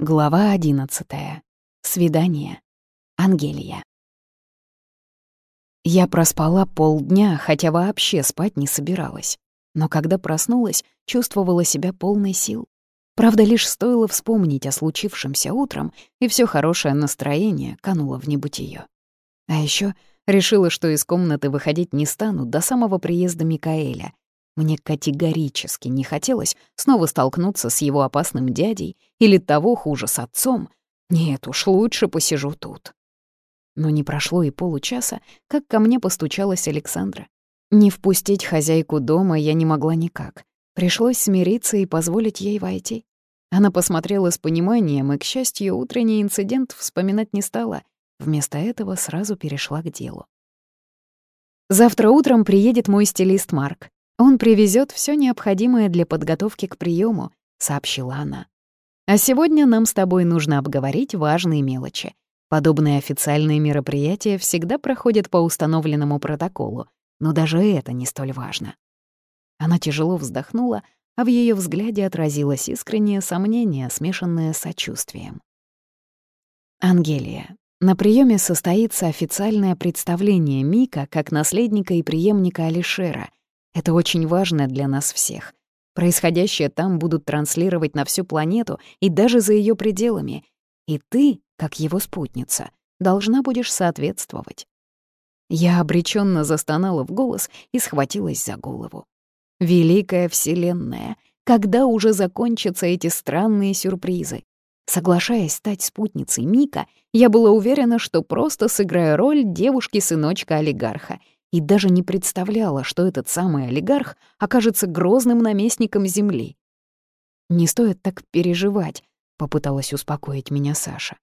Глава одиннадцатая. Свидание. Ангелия. Я проспала полдня, хотя вообще спать не собиралась. Но когда проснулась, чувствовала себя полной сил. Правда, лишь стоило вспомнить о случившемся утром, и все хорошее настроение кануло в небытие. А еще решила, что из комнаты выходить не стану до самого приезда Микаэля, мне категорически не хотелось снова столкнуться с его опасным дядей или того хуже с отцом. Нет уж, лучше посижу тут. Но не прошло и получаса, как ко мне постучалась Александра. Не впустить хозяйку дома я не могла никак. Пришлось смириться и позволить ей войти. Она посмотрела с пониманием и, к счастью, утренний инцидент вспоминать не стала. Вместо этого сразу перешла к делу. «Завтра утром приедет мой стилист Марк. «Он привезет все необходимое для подготовки к приему, сообщила она. «А сегодня нам с тобой нужно обговорить важные мелочи. Подобные официальные мероприятия всегда проходят по установленному протоколу, но даже это не столь важно». Она тяжело вздохнула, а в ее взгляде отразилось искреннее сомнение, смешанное с сочувствием. «Ангелия, на приеме состоится официальное представление Мика как наследника и преемника Алишера, это очень важно для нас всех. Происходящее там будут транслировать на всю планету и даже за ее пределами. И ты, как его спутница, должна будешь соответствовать. Я обреченно застонала в голос и схватилась за голову. Великая Вселенная, когда уже закончатся эти странные сюрпризы? Соглашаясь стать спутницей Мика, я была уверена, что просто сыграю роль девушки-сыночка-олигарха — и даже не представляла, что этот самый олигарх окажется грозным наместником земли. «Не стоит так переживать», — попыталась успокоить меня Саша.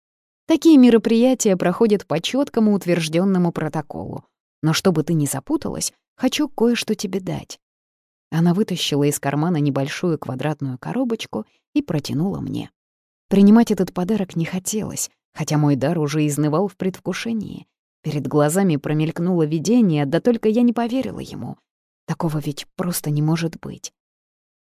«Такие мероприятия проходят по четкому утвержденному протоколу. Но чтобы ты не запуталась, хочу кое-что тебе дать». Она вытащила из кармана небольшую квадратную коробочку и протянула мне. Принимать этот подарок не хотелось, хотя мой дар уже изнывал в предвкушении. Перед глазами промелькнуло видение, да только я не поверила ему. Такого ведь просто не может быть.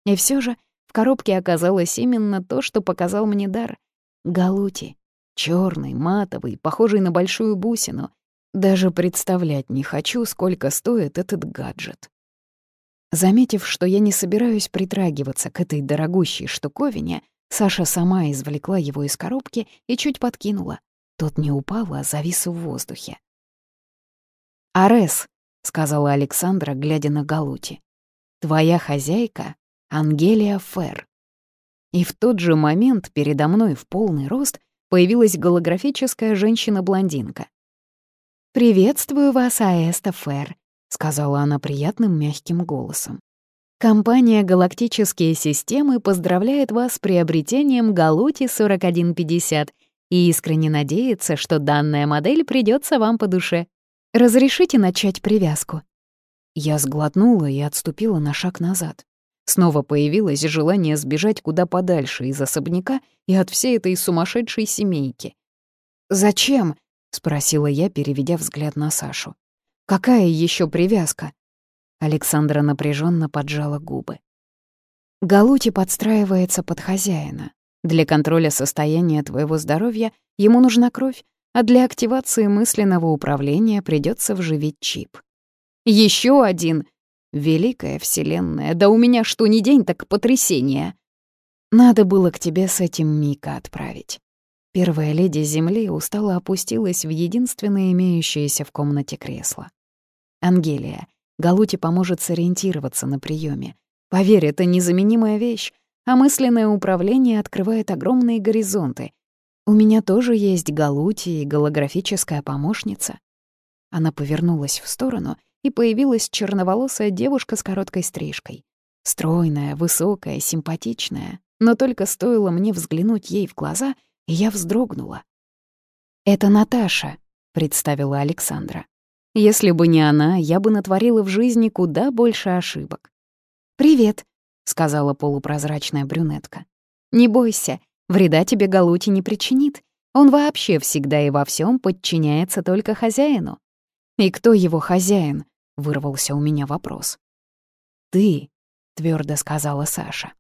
И все же в коробке оказалось именно то, что показал мне дар. Галути. черный, матовый, похожий на большую бусину. Даже представлять не хочу, сколько стоит этот гаджет. Заметив, что я не собираюсь притрагиваться к этой дорогущей штуковине, Саша сама извлекла его из коробки и чуть подкинула. Тот не упал, а завис в воздухе. «Арес», — сказала Александра, глядя на Галути, — «твоя хозяйка — Ангелия Фер». И в тот же момент передо мной в полный рост появилась голографическая женщина-блондинка. «Приветствую вас, Аэста Фер», — сказала она приятным мягким голосом. Компания «Галактические системы» поздравляет вас с приобретением Галути 4150 и искренне надеется, что данная модель придется вам по душе. Разрешите начать привязку?» Я сглотнула и отступила на шаг назад. Снова появилось желание сбежать куда подальше из особняка и от всей этой сумасшедшей семейки. «Зачем?» — спросила я, переведя взгляд на Сашу. «Какая еще привязка?» Александра напряженно поджала губы. Галути подстраивается под хозяина. Для контроля состояния твоего здоровья ему нужна кровь, а для активации мысленного управления придется вживить чип. Еще один! Великая Вселенная, да у меня что ни день, так потрясение! Надо было к тебе с этим Мика отправить. Первая леди Земли устало опустилась в единственное имеющееся в комнате кресло. Ангелия, Галути поможет сориентироваться на приеме. Поверь, это незаменимая вещь а мысленное управление открывает огромные горизонты. У меня тоже есть галути и голографическая помощница. Она повернулась в сторону, и появилась черноволосая девушка с короткой стрижкой. Стройная, высокая, симпатичная. Но только стоило мне взглянуть ей в глаза, и я вздрогнула. «Это Наташа», — представила Александра. «Если бы не она, я бы натворила в жизни куда больше ошибок». «Привет», сказала полупрозрачная брюнетка. «Не бойся, вреда тебе Галути не причинит. Он вообще всегда и во всем подчиняется только хозяину». «И кто его хозяин?» — вырвался у меня вопрос. «Ты», — твердо сказала Саша.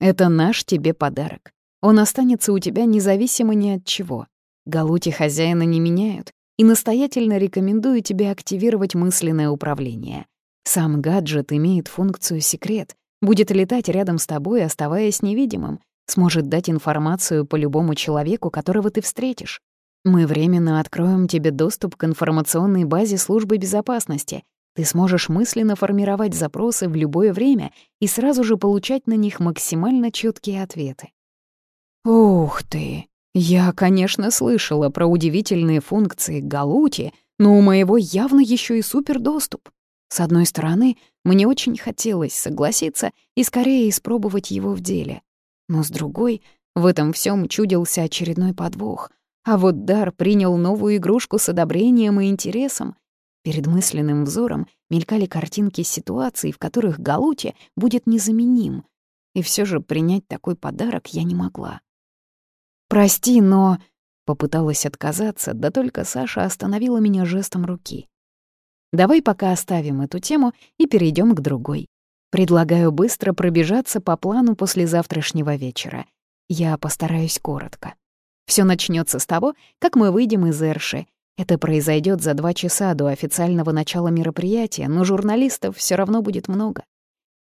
«Это наш тебе подарок. Он останется у тебя независимо ни от чего. Галути хозяина не меняют, и настоятельно рекомендую тебе активировать мысленное управление. Сам гаджет имеет функцию секрет, будет летать рядом с тобой, оставаясь невидимым, сможет дать информацию по любому человеку, которого ты встретишь. Мы временно откроем тебе доступ к информационной базе службы безопасности. Ты сможешь мысленно формировать запросы в любое время и сразу же получать на них максимально четкие ответы. Ух ты! Я, конечно, слышала про удивительные функции Галути, но у моего явно еще и супердоступ. С одной стороны, мне очень хотелось согласиться и скорее испробовать его в деле. Но с другой, в этом всем чудился очередной подвох. А вот Дар принял новую игрушку с одобрением и интересом. Перед мысленным взором мелькали картинки ситуаций, в которых Галути будет незаменим. И все же принять такой подарок я не могла. «Прости, но...» Попыталась отказаться, да только Саша остановила меня жестом руки. Давай пока оставим эту тему и перейдем к другой. Предлагаю быстро пробежаться по плану после завтрашнего вечера. Я постараюсь коротко. Все начнется с того, как мы выйдем из Эрши. Это произойдет за два часа до официального начала мероприятия, но журналистов все равно будет много.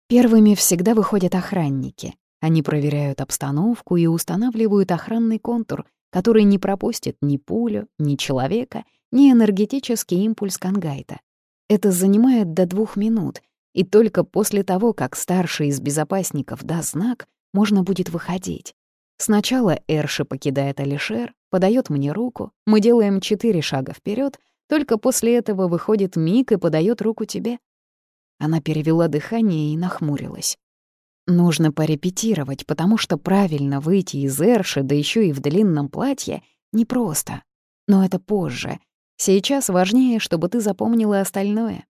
Первыми всегда выходят охранники. Они проверяют обстановку и устанавливают охранный контур, который не пропустит ни пулю, ни человека, ни энергетический импульс Кангайта. Это занимает до двух минут, и только после того, как старший из безопасников даст знак, можно будет выходить. Сначала Эрши покидает Алишер, подает мне руку, мы делаем четыре шага вперед, только после этого выходит Мик и подает руку тебе. Она перевела дыхание и нахмурилась. Нужно порепетировать, потому что правильно выйти из Эрши, да еще и в длинном платье, непросто. Но это позже, Сейчас важнее, чтобы ты запомнила остальное.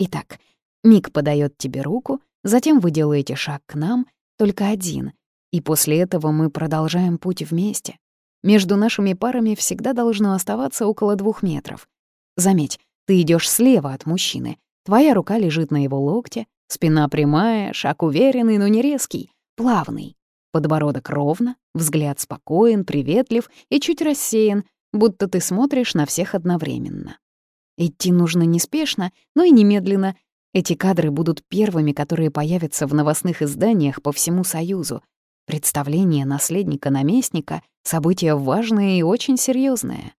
Итак, Мик подает тебе руку, затем вы делаете шаг к нам, только один, и после этого мы продолжаем путь вместе. Между нашими парами всегда должно оставаться около двух метров. Заметь, ты идешь слева от мужчины, твоя рука лежит на его локте, спина прямая, шаг уверенный, но не резкий, плавный. Подбородок ровно, взгляд спокоен, приветлив и чуть рассеян, будто ты смотришь на всех одновременно. Идти нужно неспешно, но и немедленно. Эти кадры будут первыми, которые появятся в новостных изданиях по всему Союзу. Представление наследника-наместника — событие важное и очень серьезное.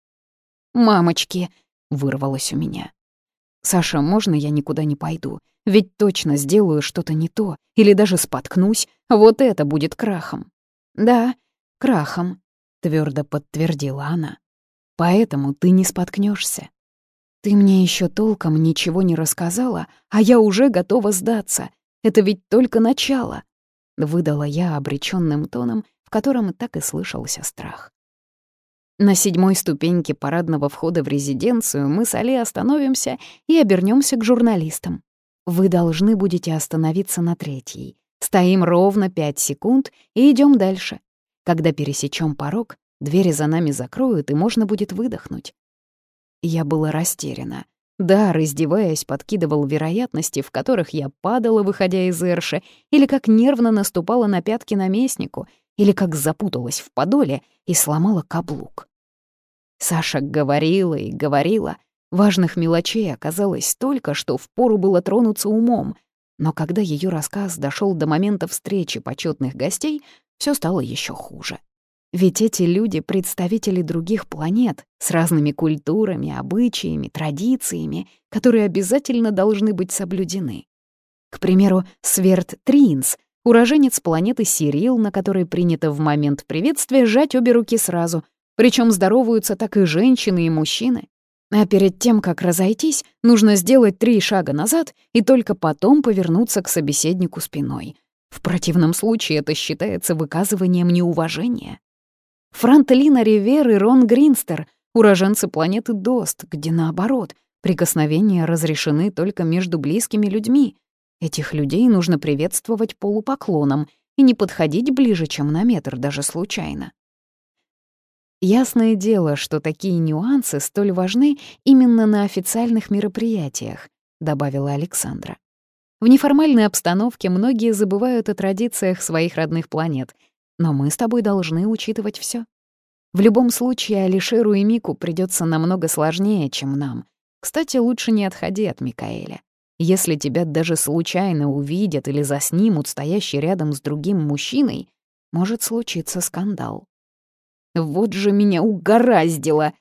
«Мамочки!» — вырвалось у меня. «Саша, можно я никуда не пойду? Ведь точно сделаю что-то не то, или даже споткнусь. Вот это будет крахом». «Да, крахом», — твердо подтвердила она. Поэтому ты не споткнешься. Ты мне еще толком ничего не рассказала, а я уже готова сдаться. Это ведь только начало. Выдала я обреченным тоном, в котором так и слышался страх. На седьмой ступеньке парадного входа в резиденцию мы с Али остановимся и обернемся к журналистам. Вы должны будете остановиться на третьей. Стоим ровно пять секунд и идем дальше. Когда пересечем порог, Двери за нами закроют, и можно будет выдохнуть. Я была растеряна. Да, раздеваясь, подкидывал вероятности, в которых я падала, выходя из Эрши, или как нервно наступала на пятки наместнику, или как запуталась в подоле и сломала каблук. Саша говорила и говорила. Важных мелочей оказалось столько, что впору было тронуться умом. Но когда ее рассказ дошел до момента встречи почетных гостей, все стало еще хуже. Ведь эти люди — представители других планет с разными культурами, обычаями, традициями, которые обязательно должны быть соблюдены. К примеру, Сверт Тринс — уроженец планеты Сирил, на которой принято в момент приветствия сжать обе руки сразу, причем здороваются так и женщины, и мужчины. А перед тем, как разойтись, нужно сделать три шага назад и только потом повернуться к собеседнику спиной. В противном случае это считается выказыванием неуважения. Франтлина Ривер и Рон Гринстер, уроженцы планеты Дост, где наоборот, прикосновения разрешены только между близкими людьми. Этих людей нужно приветствовать полупоклоном и не подходить ближе, чем на метр, даже случайно. Ясное дело, что такие нюансы столь важны именно на официальных мероприятиях, добавила Александра. В неформальной обстановке многие забывают о традициях своих родных планет — Но мы с тобой должны учитывать все. В любом случае, Алишеру и Мику придется намного сложнее, чем нам. Кстати, лучше не отходи от Микаэля. Если тебя даже случайно увидят или заснимут стоящий рядом с другим мужчиной, может случиться скандал. Вот же меня угораздило!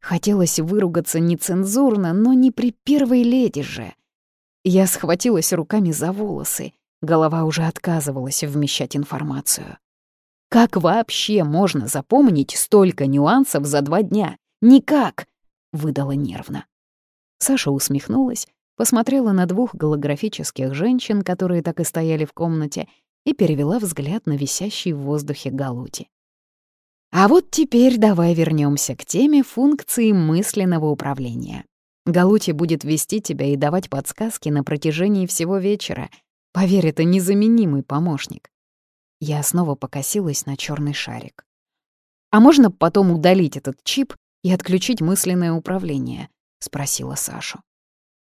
Хотелось выругаться нецензурно, но не при первой леди же. Я схватилась руками за волосы. Голова уже отказывалась вмещать информацию. Как вообще можно запомнить столько нюансов за два дня? Никак! Выдала нервно. Саша усмехнулась, посмотрела на двух голографических женщин, которые так и стояли в комнате, и перевела взгляд на висящий в воздухе Галути. А вот теперь давай вернемся к теме функции мысленного управления. Галути будет вести тебя и давать подсказки на протяжении всего вечера. Поверь, это незаменимый помощник. Я снова покосилась на черный шарик. «А можно потом удалить этот чип и отключить мысленное управление?» — спросила Сашу.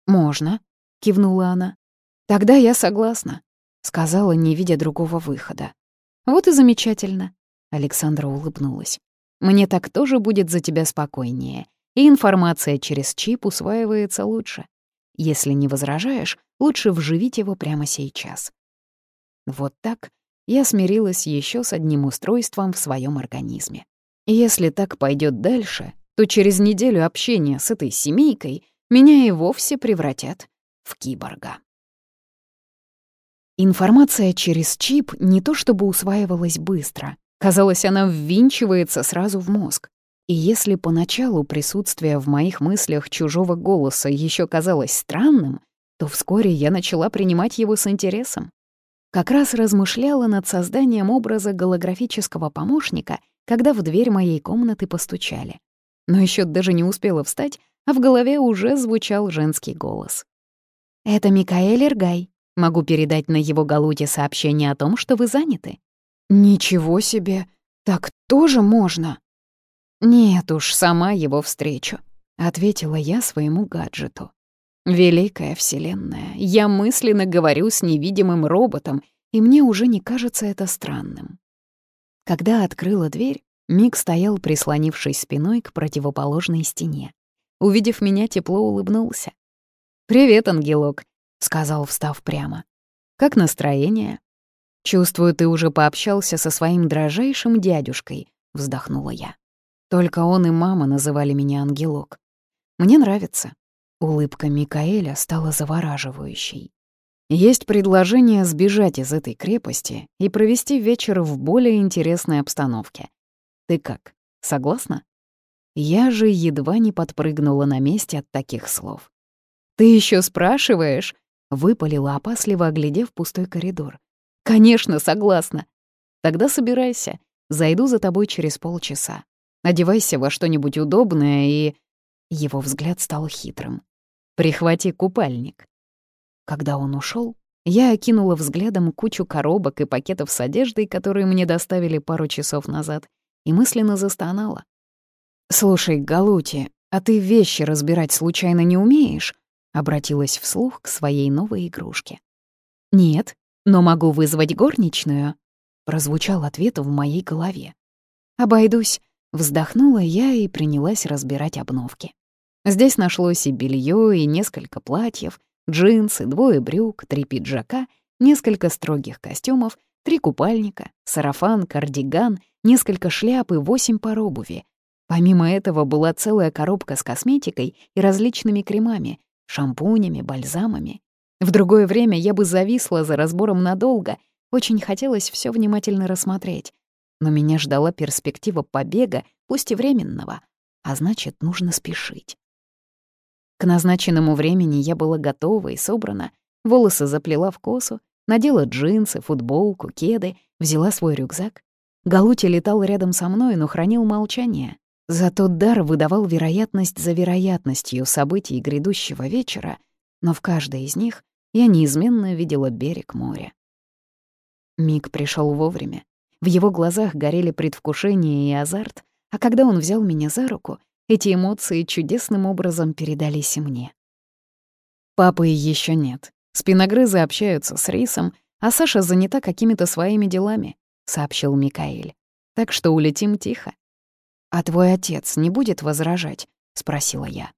«Можно», — кивнула она. «Тогда я согласна», — сказала, не видя другого выхода. «Вот и замечательно», — Александра улыбнулась. «Мне так тоже будет за тебя спокойнее, и информация через чип усваивается лучше. Если не возражаешь, лучше вживить его прямо сейчас». Вот так я смирилась еще с одним устройством в своем организме. Если так пойдет дальше, то через неделю общения с этой семейкой меня и вовсе превратят в киборга. Информация через чип не то чтобы усваивалась быстро. Казалось, она ввинчивается сразу в мозг. И если поначалу присутствие в моих мыслях чужого голоса еще казалось странным, то вскоре я начала принимать его с интересом. Как раз размышляла над созданием образа голографического помощника, когда в дверь моей комнаты постучали. Но еще даже не успела встать, а в голове уже звучал женский голос. «Это Микаэль Иргай. Могу передать на его галуте сообщение о том, что вы заняты». «Ничего себе! Так тоже можно?» «Нет уж, сама его встречу», — ответила я своему гаджету. «Великая Вселенная, я мысленно говорю с невидимым роботом, и мне уже не кажется это странным». Когда открыла дверь, Мик стоял, прислонившись спиной к противоположной стене. Увидев меня, тепло улыбнулся. «Привет, ангелок», — сказал, встав прямо. «Как настроение?» «Чувствую, ты уже пообщался со своим дрожайшим дядюшкой», — вздохнула я. «Только он и мама называли меня ангелок. Мне нравится». Улыбка Микаэля стала завораживающей. Есть предложение сбежать из этой крепости и провести вечер в более интересной обстановке. Ты как, согласна? Я же едва не подпрыгнула на месте от таких слов. «Ты еще спрашиваешь?» — выпалила опасливо, оглядев пустой коридор. «Конечно, согласна. Тогда собирайся. Зайду за тобой через полчаса. Одевайся во что-нибудь удобное и...» Его взгляд стал хитрым. «Прихвати купальник». Когда он ушел, я окинула взглядом кучу коробок и пакетов с одеждой, которые мне доставили пару часов назад, и мысленно застонала. «Слушай, Галути, а ты вещи разбирать случайно не умеешь?» Обратилась вслух к своей новой игрушке. «Нет, но могу вызвать горничную», — прозвучал ответ в моей голове. «Обойдусь», — вздохнула я и принялась разбирать обновки. Здесь нашлось и белье, и несколько платьев, джинсы, двое брюк, три пиджака, несколько строгих костюмов, три купальника, сарафан, кардиган, несколько шляп и восемь пар обуви. Помимо этого была целая коробка с косметикой и различными кремами, шампунями, бальзамами. В другое время я бы зависла за разбором надолго, очень хотелось все внимательно рассмотреть. Но меня ждала перспектива побега, пусть и временного, а значит, нужно спешить. К назначенному времени я была готова и собрана, волосы заплела в косу, надела джинсы, футболку, кеды, взяла свой рюкзак. Галути летал рядом со мной, но хранил молчание, Зато дар выдавал вероятность за вероятностью событий грядущего вечера, но в каждой из них я неизменно видела берег моря. Миг пришел вовремя. В его глазах горели предвкушение и азарт, а когда он взял меня за руку, эти эмоции чудесным образом передались и мне. Папы еще нет. Спиногрызы общаются с Рисом, а Саша занята какими-то своими делами. сообщил Микаэль. «Так что улетим тихо». «А твой отец не будет возражать?» — спросила я.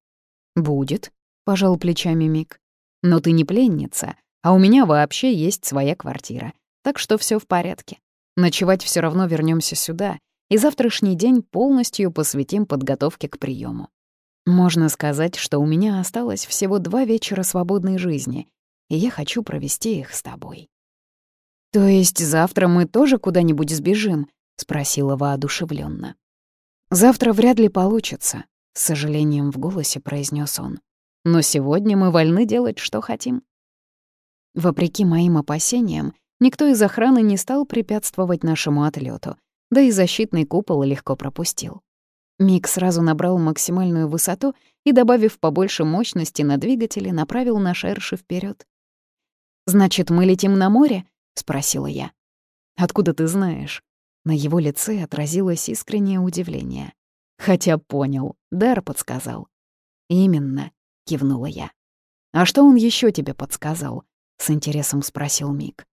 «Будет», — пожал плечами Мик. «Но ты не пленница, а у меня вообще есть своя квартира, так что все в порядке. Ночевать все равно вернемся сюда, и завтрашний день полностью посвятим подготовке к приему. Можно сказать, что у меня осталось всего два вечера свободной жизни, и я хочу провести их с тобой. «То есть завтра мы тоже куда-нибудь сбежим?» — спросила воодушевленно. «Завтра вряд ли получится», — с сожалением в голосе произнес он. «Но сегодня мы вольны делать, что хотим». Вопреки моим опасениям, никто из охраны не стал препятствовать нашему отлету, да и защитный купол легко пропустил. Мик сразу набрал максимальную высоту и, добавив побольше мощности на двигателе, направил наш Эрши вперед. «Значит, мы летим на море?» — спросила я. «Откуда ты знаешь?» На его лице отразилось искреннее удивление. Хотя понял, Дар подсказал. «Именно», — кивнула я. «А что он еще тебе подсказал?» — с интересом спросил Мик.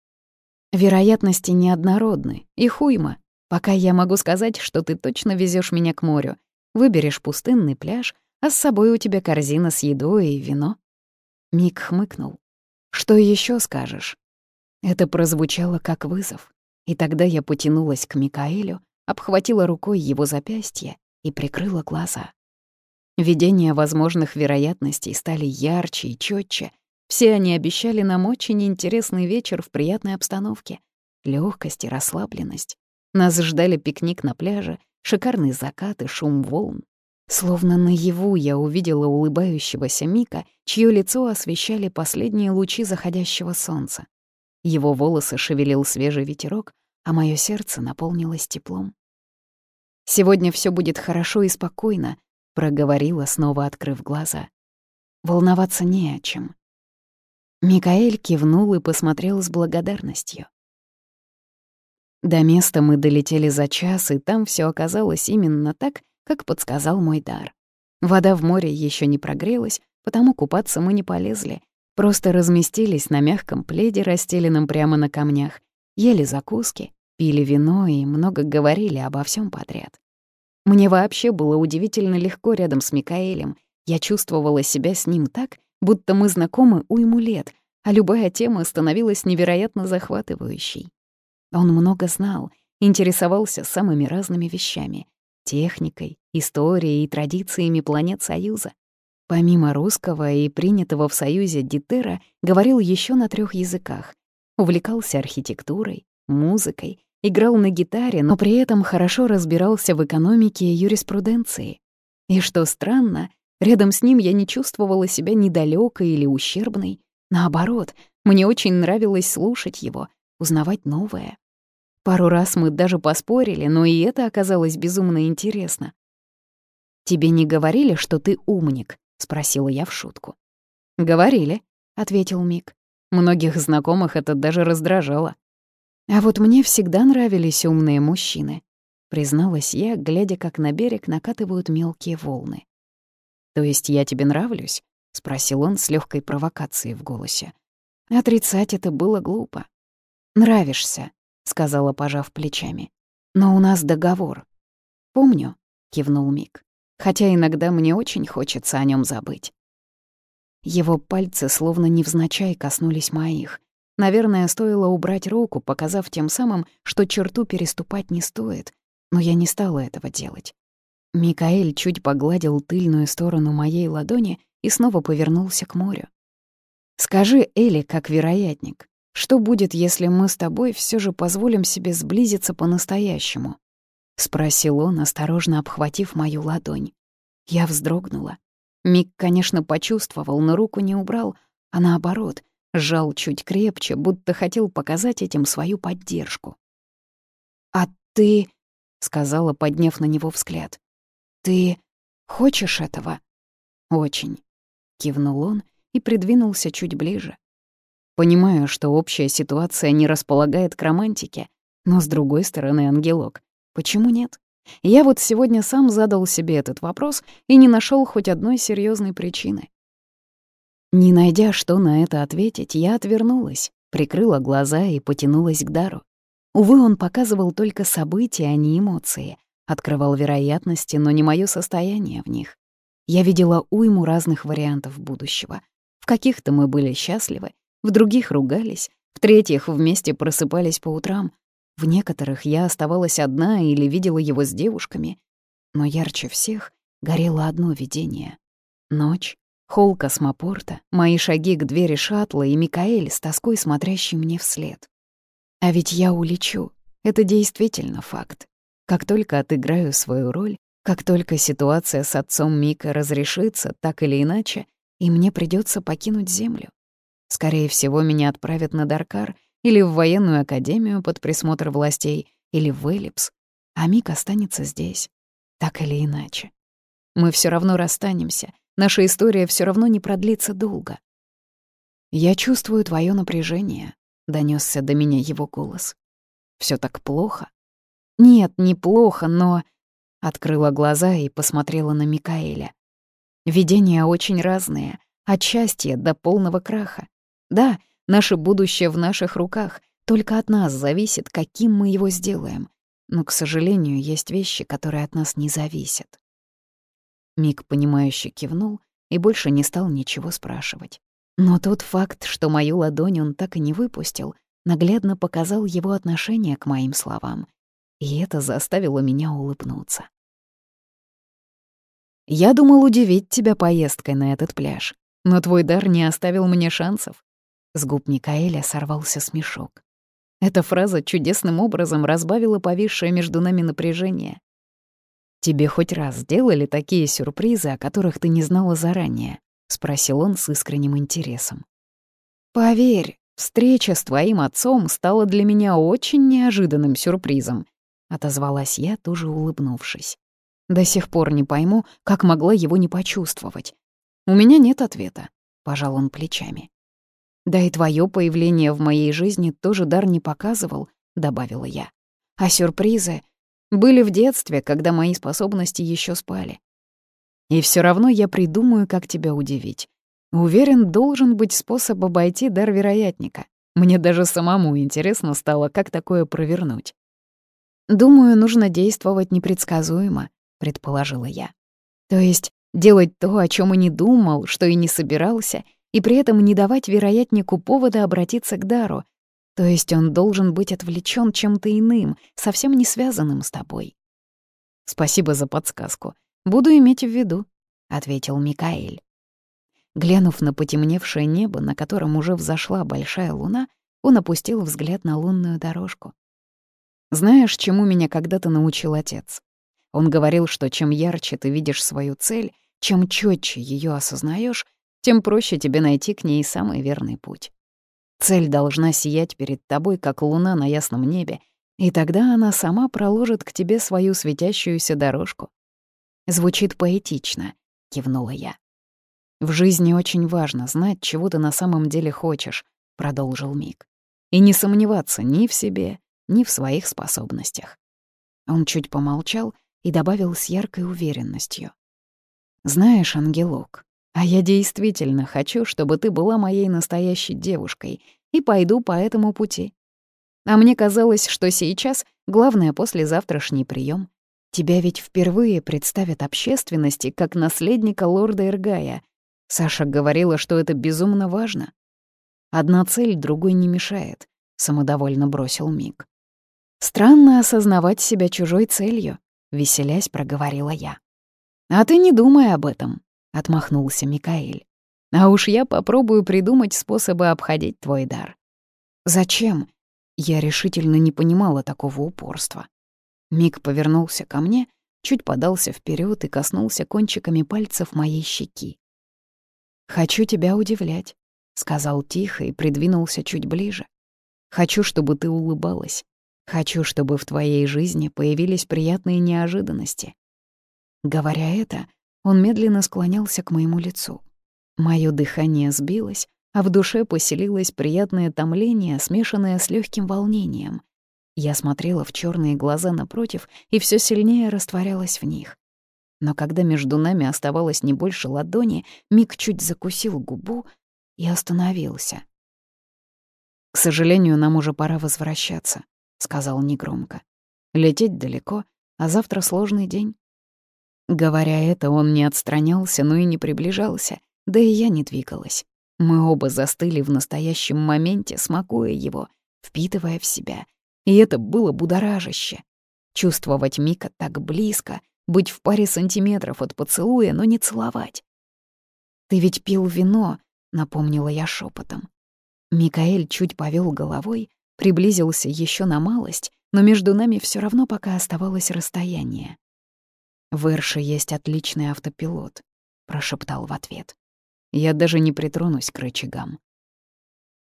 «Вероятности неоднородны, и хуйма. Пока я могу сказать, что ты точно везешь меня к морю. Выберешь пустынный пляж, а с собой у тебя корзина с едой и вино». Мик хмыкнул. «Что еще скажешь?» Это прозвучало как вызов, и тогда я потянулась к Микаэлю, обхватила рукой его запястье и прикрыла глаза. Видения возможных вероятностей стали ярче и четче. Все они обещали нам очень интересный вечер в приятной обстановке. Легкость и расслабленность. Нас ждали пикник на пляже, шикарный закат и шум волн. Словно наяву я увидела улыбающегося Мика, чье лицо освещали последние лучи заходящего солнца. Его волосы шевелил свежий ветерок, а мое сердце наполнилось теплом. «Сегодня все будет хорошо и спокойно», — проговорила, снова открыв глаза. «Волноваться не о чем». Микаэль кивнул и посмотрел с благодарностью. До места мы долетели за час, и там все оказалось именно так, как подсказал мой дар. Вода в море еще не прогрелась, потому купаться мы не полезли, Просто разместились на мягком пледе, расстеленном прямо на камнях, ели закуски, пили вино и много говорили обо всем подряд. Мне вообще было удивительно легко рядом с Микаэлем. Я чувствовала себя с ним так, будто мы знакомы уйму лет, а любая тема становилась невероятно захватывающей. Он много знал, интересовался самыми разными вещами — техникой, историей и традициями планет Союза. Помимо русского и принятого в Союзе Дитера, говорил еще на трех языках. Увлекался архитектурой, музыкой, играл на гитаре, но при этом хорошо разбирался в экономике и юриспруденции. И что странно, рядом с ним я не чувствовала себя недалекой или ущербной. Наоборот, мне очень нравилось слушать его, узнавать новое. Пару раз мы даже поспорили, но и это оказалось безумно интересно. «Тебе не говорили, что ты умник?» — спросила я в шутку. «Говорили», — ответил Мик. «Многих знакомых это даже раздражало». «А вот мне всегда нравились умные мужчины», — призналась я, глядя, как на берег накатывают мелкие волны. «То есть я тебе нравлюсь?» — спросил он с легкой провокацией в голосе. Отрицать это было глупо. «Нравишься», — сказала, пожав плечами. «Но у нас договор». «Помню», — кивнул Мик хотя иногда мне очень хочется о нем забыть. Его пальцы словно невзначай коснулись моих. Наверное, стоило убрать руку, показав тем самым, что черту переступать не стоит, но я не стала этого делать. Микаэль чуть погладил тыльную сторону моей ладони и снова повернулся к морю. «Скажи, Элли, как вероятник, что будет, если мы с тобой все же позволим себе сблизиться по-настоящему?» — спросил он, осторожно обхватив мою ладонь. Я вздрогнула. Мик, конечно, почувствовал, но руку не убрал, а наоборот, сжал чуть крепче, будто хотел показать этим свою поддержку. «А ты...» — сказала, подняв на него взгляд. «Ты хочешь этого?» «Очень», — кивнул он и придвинулся чуть ближе. Понимаю, что общая ситуация не располагает к романтике, но, с другой стороны, ангелок, Почему нет? Я вот сегодня сам задал себе этот вопрос и не нашел хоть одной серьезной причины. Не найдя, что на это ответить, я отвернулась, прикрыла глаза и потянулась к дару. Увы, он показывал только события, а не эмоции, открывал вероятности, но не мое состояние в них. Я видела уйму разных вариантов будущего. В каких-то мы были счастливы, в других ругались, в третьих вместе просыпались по утрам, в некоторых я оставалась одна или видела его с девушками. Но ярче всех горело одно видение. Ночь, холл космопорта, мои шаги к двери шаттла и Микаэль с тоской смотрящий мне вслед. А ведь я улечу. Это действительно факт. Как только отыграю свою роль, как только ситуация с отцом Мика разрешится, так или иначе, и мне придется покинуть Землю. Скорее всего, меня отправят на Даркар или в военную академию под присмотр властей, или в Эллипс, а Мик останется здесь, так или иначе. Мы все равно расстанемся, наша история все равно не продлится долго. «Я чувствую твое напряжение», — донесся до меня его голос. Все так плохо?» «Нет, не плохо, но...» Открыла глаза и посмотрела на Микаэля. Видения очень разные, от счастья до полного краха. Да, наше будущее в наших руках, только от нас зависит, каким мы его сделаем. Но, к сожалению, есть вещи, которые от нас не зависят. Мик, понимающе кивнул и больше не стал ничего спрашивать. Но тот факт, что мою ладонь он так и не выпустил, наглядно показал его отношение к моим словам, и это заставило меня улыбнуться. «Я думал удивить тебя поездкой на этот пляж, но твой дар не оставил мне шансов». С губ Микаэля сорвался смешок. Эта фраза чудесным образом разбавила повисшее между нами напряжение. «Тебе хоть раз делали такие сюрпризы, о которых ты не знала заранее?» — спросил он с искренним интересом. «Поверь, встреча с твоим отцом стала для меня очень неожиданным сюрпризом», — отозвалась я, тоже улыбнувшись. До сих пор не пойму, как могла его не почувствовать. У меня нет ответа, — пожал он плечами. Да и твое появление в моей жизни тоже дар не показывал, — добавила я. А сюрпризы были в детстве, когда мои способности еще спали. И все равно я придумаю, как тебя удивить. Уверен, должен быть способ обойти дар вероятника. Мне даже самому интересно стало, как такое провернуть. Думаю, нужно действовать непредсказуемо, предположила я. То есть делать то, о чем и не думал, что и не собирался, и при этом не давать вероятнику повода обратиться к дару. То есть он должен быть отвлечен чем-то иным, совсем не связанным с тобой. Спасибо за подсказку. Буду иметь в виду, ответил Микаэль. Глянув на потемневшее небо, на котором уже взошла большая луна, он опустил взгляд на лунную дорожку. Знаешь, чему меня когда-то научил отец? Он говорил, что чем ярче ты видишь свою цель, чем четче ее осознаешь, тем проще тебе найти к ней самый верный путь. Цель должна сиять перед тобой, как луна на ясном небе, и тогда она сама проложит к тебе свою светящуюся дорожку. Звучит поэтично, кивнула я. В жизни очень важно знать, чего ты на самом деле хочешь, продолжил Мик. И не сомневаться ни в себе, ни в своих способностях. Он чуть помолчал и добавил с яркой уверенностью. «Знаешь, ангелок, а я действительно хочу, чтобы ты была моей настоящей девушкой, и пойду по этому пути. А мне казалось, что сейчас главное послезавтрашний прием. Тебя ведь впервые представят общественности как наследника лорда Эргая. Саша говорила, что это безумно важно. Одна цель другой не мешает, самодовольно бросил Мик. Странно осознавать себя чужой целью, веселясь проговорила я. А ты не думай об этом, отмахнулся Микаэль. А уж я попробую придумать способы обходить твой дар. Зачем? Я решительно не понимала такого упорства. Мик повернулся ко мне, чуть подался вперед и коснулся кончиками пальцев моей щеки. «Хочу тебя удивлять», — сказал тихо и придвинулся чуть ближе. «Хочу, чтобы ты улыбалась, Хочу, чтобы в твоей жизни появились приятные неожиданности. Говоря это, он медленно склонялся к моему лицу. Моё дыхание сбилось, а в душе поселилось приятное томление, смешанное с легким волнением. Я смотрела в черные глаза напротив и все сильнее растворялась в них. Но когда между нами оставалось не больше ладони, Мик чуть закусил губу и остановился. «К сожалению, нам уже пора возвращаться», — сказал негромко. «Лететь далеко, а завтра сложный день». Говоря это, он не отстранялся, но и не приближался, да и я не двигалась. Мы оба застыли в настоящем моменте, смакуя его, впитывая в себя. И это было будоражаще. Чувствовать Мика так близко, быть в паре сантиметров от поцелуя, но не целовать. «Ты ведь пил вино», — напомнила я шепотом. Микаэль чуть повел головой, приблизился еще на малость, но между нами все равно пока оставалось расстояние. «В Эрше есть отличный автопилот», — прошептал в ответ. «Я даже не притронусь к рычагам».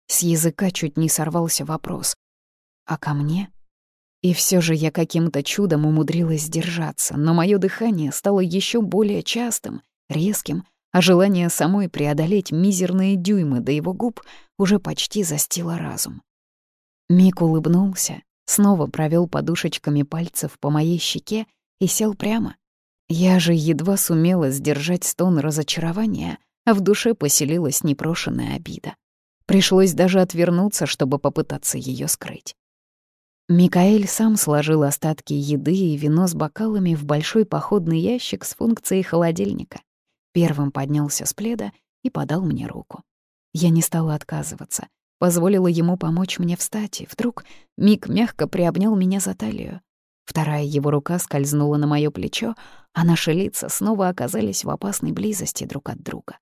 С языка чуть не сорвался вопрос. «А ко мне?» И все же я каким-то чудом умудрилась сдержаться, но мое дыхание стало еще более частым, резким, а желание самой преодолеть мизерные дюймы до его губ уже почти застило разум. Мик улыбнулся, снова провел подушечками пальцев по моей щеке и сел прямо. Я же едва сумела сдержать стон разочарования, а в душе поселилась непрошенная обида. Пришлось даже отвернуться, чтобы попытаться ее скрыть. Микаэль сам сложил остатки еды и вино с бокалами в большой походный ящик с функцией холодильника. Первым поднялся с пледа и подал мне руку. Я не стала отказываться, позволила ему помочь мне встать, и вдруг Мик мягко приобнял меня за талию. Вторая его рука скользнула на моё плечо, а наши лица снова оказались в опасной близости друг от друга.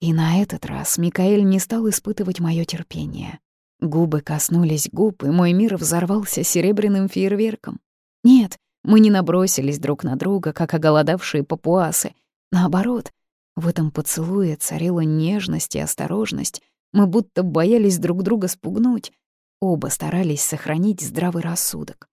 И на этот раз Микаэль не стал испытывать моё терпение. Губы коснулись губ, и мой мир взорвался серебряным фейерверком. Нет, мы не набросились друг на друга, как оголодавшие папуасы. Наоборот, в этом поцелуе царила нежность и осторожность. Мы будто боялись друг друга спугнуть. Оба старались сохранить здравый рассудок.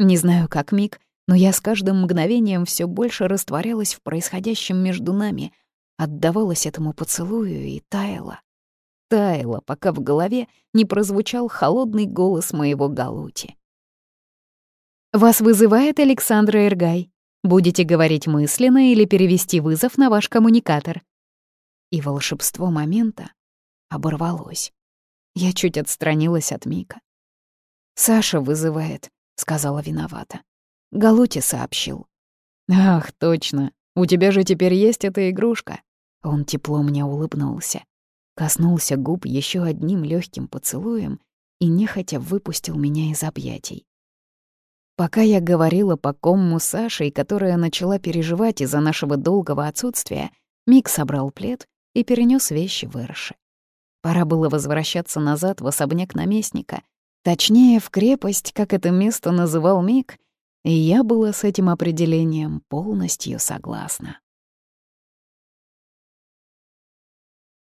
Не знаю, как Мик, но я с каждым мгновением все больше растворялась в происходящем между нами, отдавалась этому поцелую и таяла таяла, пока в голове не прозвучал холодный голос моего Галути. «Вас вызывает Александра Эргай. Будете говорить мысленно или перевести вызов на ваш коммуникатор». И волшебство момента оборвалось. Я чуть отстранилась от Мика. «Саша вызывает», — сказала виновата. Галути сообщил. «Ах, точно. У тебя же теперь есть эта игрушка». Он тепло мне улыбнулся коснулся губ еще одним легким поцелуем и нехотя выпустил меня из объятий. Пока я говорила по комму Сашей, которая начала переживать из-за нашего долгого отсутствия, Мик собрал плед и перенес вещи в Эрши. Пора было возвращаться назад в особняк наместника, точнее, в крепость, как это место называл Мик, и я была с этим определением полностью согласна.